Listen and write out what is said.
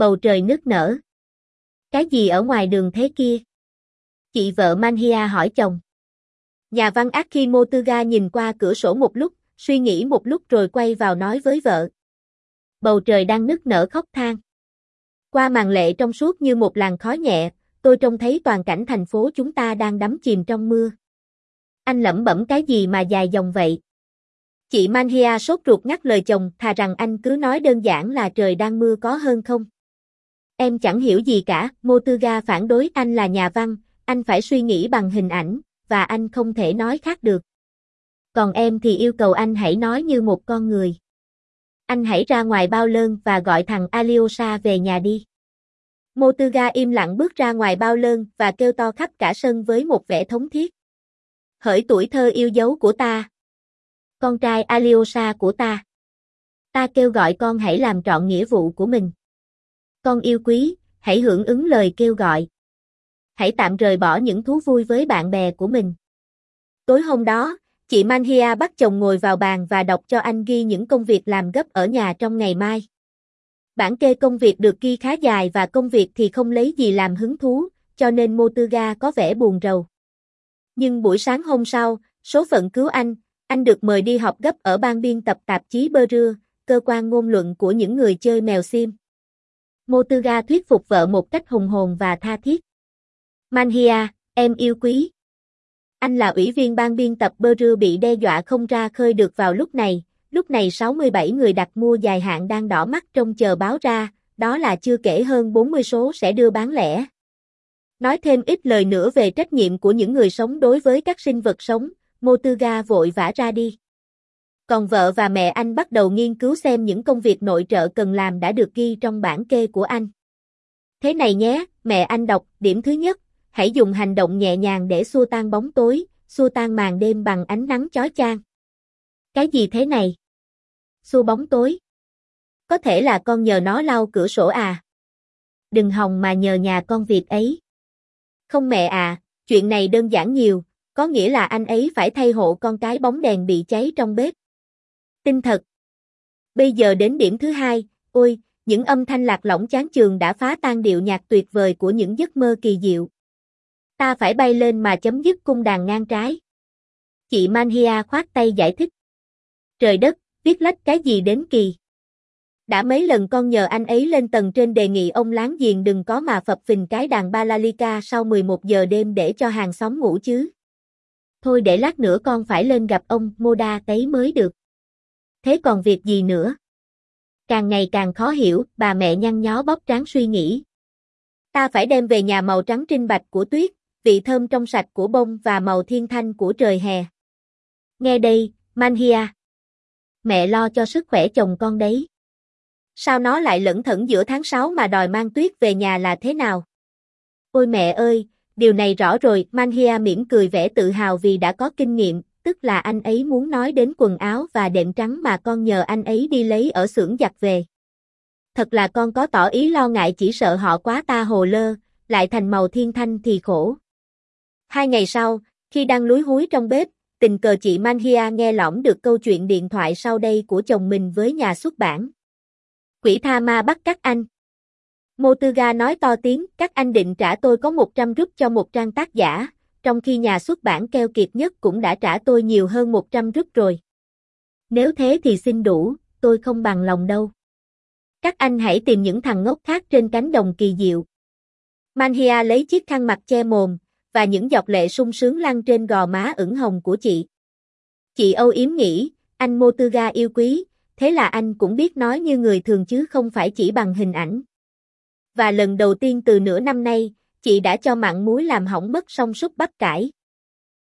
Bầu trời nứt nở. Cái gì ở ngoài đường thế kia? Chị vợ Manhia hỏi chồng. Nhà văn Akimotuga nhìn qua cửa sổ một lúc, suy nghĩ một lúc rồi quay vào nói với vợ. Bầu trời đang nứt nở khóc than. Qua màn lệ trong suốt như một làn khói nhẹ, tôi trông thấy toàn cảnh thành phố chúng ta đang đắm chìm trong mưa. Anh lẩm bẩm cái gì mà dài dòng vậy? Chị Manhia sốt ruột ngắt lời chồng, thà rằng anh cứ nói đơn giản là trời đang mưa có hơn không? Em chẳng hiểu gì cả, Motuga phản đối anh là nhà văn, anh phải suy nghĩ bằng hình ảnh, và anh không thể nói khác được. Còn em thì yêu cầu anh hãy nói như một con người. Anh hãy ra ngoài bao lơn và gọi thằng Alyosha về nhà đi. Motuga im lặng bước ra ngoài bao lơn và kêu to khắp cả sân với một vẻ thống thiết. Hỡi tuổi thơ yêu dấu của ta. Con trai Alyosha của ta. Ta kêu gọi con hãy làm trọn nghĩa vụ của mình. Con yêu quý, hãy hưởng ứng lời kêu gọi. Hãy tạm rời bỏ những thú vui với bạn bè của mình. Tối hôm đó, chị Manhia bắt chồng ngồi vào bàn và đọc cho anh ghi những công việc làm gấp ở nhà trong ngày mai. Bản kê công việc được ghi khá dài và công việc thì không lấy gì làm hứng thú, cho nên Motuga có vẻ buồn rầu. Nhưng buổi sáng hôm sau, số phận cứu anh, anh được mời đi học gấp ở ban biên tập tạp chí Bơ Rưa, cơ quan ngôn luận của những người chơi mèo sim. Motuga thuyết phục vợ một cách hùng hồn và tha thiết. Manhia, em yêu quý. Anh là ủy viên ban biên tập Bơ Rưa bị đe dọa không ra khơi được vào lúc này, lúc này 67 người đặt mua dài hạn đang đỏ mắt trông chờ báo ra, đó là chưa kể hơn 40 số sẽ đưa bán lẻ. Nói thêm ít lời nữa về trách nhiệm của những người sống đối với các sinh vật sống, Motuga vội vã ra đi. Còn vợ và mẹ anh bắt đầu nghiên cứu xem những công việc nội trợ cần làm đã được ghi trong bản kê của anh. Thế này nhé, mẹ anh đọc, điểm thứ nhất, hãy dùng hành động nhẹ nhàng để xua tan bóng tối, xua tan màn đêm bằng ánh nắng chói chang. Cái gì thế này? Xua bóng tối. Có thể là con nhờ nó lau cửa sổ à? Đừng hòng mà nhờ nhà con việc ấy. Không mẹ à, chuyện này đơn giản nhiều, có nghĩa là anh ấy phải thay hộ con cái bóng đèn bị cháy trong bếp. Tin thật. Bây giờ đến điểm thứ hai, ôi, những âm thanh lạc lõng chán trường đã phá tan điệu nhạc tuyệt vời của những giấc mơ kỳ diệu. Ta phải bay lên mà chấm dứt cung đàn ngang trái. Chị Manhia khoát tay giải thích. Trời đất, viết lách cái gì đến kỳ. Đã mấy lần con nhờ anh ấy lên tầng trên đề nghị ông láng giềng đừng có mà phập phình cái đàn balalika sau 11 giờ đêm để cho hàng xóm ngủ chứ. Thôi để lát nữa con phải lên gặp ông Moda tấy mới được. Thế còn việc gì nữa? Càng ngày càng khó hiểu, bà mẹ nhăn nhó bóp trán suy nghĩ. Ta phải đem về nhà màu trắng trinh bạch của tuyết, vị thơm trong sạch của bông và màu thiên thanh của trời hè. Nghe đây, Manhia. Mẹ lo cho sức khỏe chồng con đấy. Sao nó lại lẫn thẫn giữa tháng 6 mà đòi mang tuyết về nhà là thế nào? Ôi mẹ ơi, điều này rõ rồi, Manhia mỉm cười vẻ tự hào vì đã có kinh nghiệm, tức là anh ấy muốn nói đến quần áo và đệm trắng mà con nhờ anh ấy đi lấy ở xưởng giặt về. Thật là con có tỏ ý lo ngại chỉ sợ họ quá ta hồ lơ, lại thành màu thiên thanh thì khổ. Hai ngày sau, khi đang lúi húi trong bếp, tình cờ chị Manhia nghe lỏm được câu chuyện điện thoại sau đây của chồng mình với nhà xuất bản. Quỷ tha ma bắt các anh. Motuga nói to tiếng, các anh định trả tôi có 100 rúp cho một trang tác giả, trong khi nhà xuất bản keo kiệt nhất cũng đã trả tôi nhiều hơn 100 rúp rồi. Nếu thế thì xin đủ, tôi không bằng lòng đâu. Các anh hãy tìm những thằng ngốc khác trên cánh đồng kỳ diệu. Manhia lấy chiếc khăn mặt che mồm, và những giọt lệ sung sướng lăn trên gò má ửng hồng của chị. Chị Âu Yếm nghĩ, anh Motuga yêu quý, thế là anh cũng biết nói như người thường chứ không phải chỉ bằng hình ảnh. Và lần đầu tiên từ nửa năm nay, chị đã cho mặn muối làm hỏng mất song súc bắp cải.